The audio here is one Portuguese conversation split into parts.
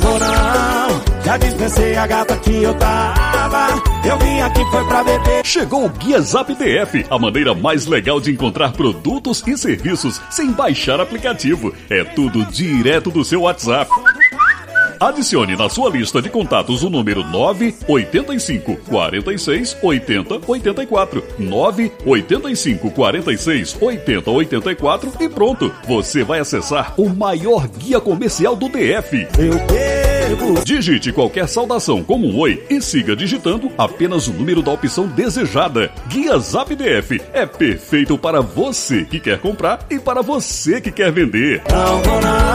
vou não, já dispensei a gata que eu tava. Eu vim aqui foi pra beber. Chegou o Guia Zap DF, a maneira mais legal de encontrar produtos e serviços sem baixar aplicativo. É tudo direto do seu WhatsApp. Adicione na sua lista de contatos o número 985 46 80 84. 985 46 80 84 e pronto. Você vai acessar o maior guia comercial do DF. Eu bebo. Digite qualquer saudação como um oi e siga digitando apenas o número da opção desejada. Guia Zap DF é perfeito para você que quer comprar e para você que quer vender. Não vou não.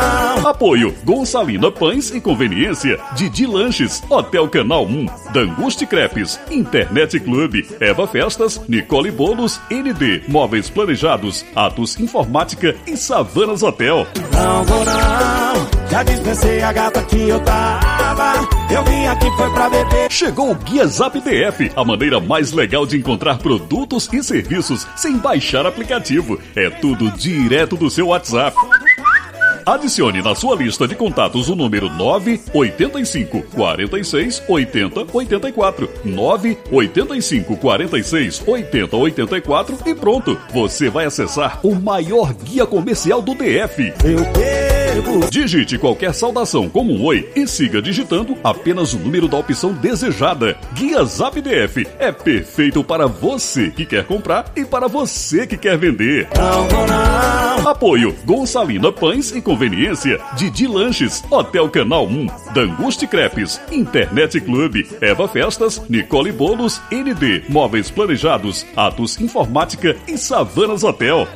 Apoio. Gonçalina Pães e Conveniência, Didi Lanches, Hotel Canal 1, Danguste Crepes, Internet Clube, Eva Festas, Nicole Bolos, ND, Móveis Planejados, Atos Informática e Savanas Hotel. Não vou não, já dispensei a gata que eu tava. Eu vim aqui foi pra beber. Chegou o Guia Zap DF, a maneira mais legal de encontrar produtos e serviços sem baixar aplicativo. É tudo direto do seu WhatsApp. Adicione na sua lista de contatos o número 985 46 80 84. 985 46 80 84 e pronto. Você vai acessar o maior guia comercial do DF. Eu bebo. Digite qualquer saudação como um oi e siga digitando apenas o número da opção desejada. Guia Zap DF é perfeito para você que quer comprar e para você que quer vender. Não vou. Apoio Gonçalina Pães e Conveniência, Didi Lanches, Hotel Canal 1, Danguste Crepes, Internet Clube, Eva Festas, Nicole Bolos, ND, Móveis Planejados, Atos Informática e Savanas Hotel.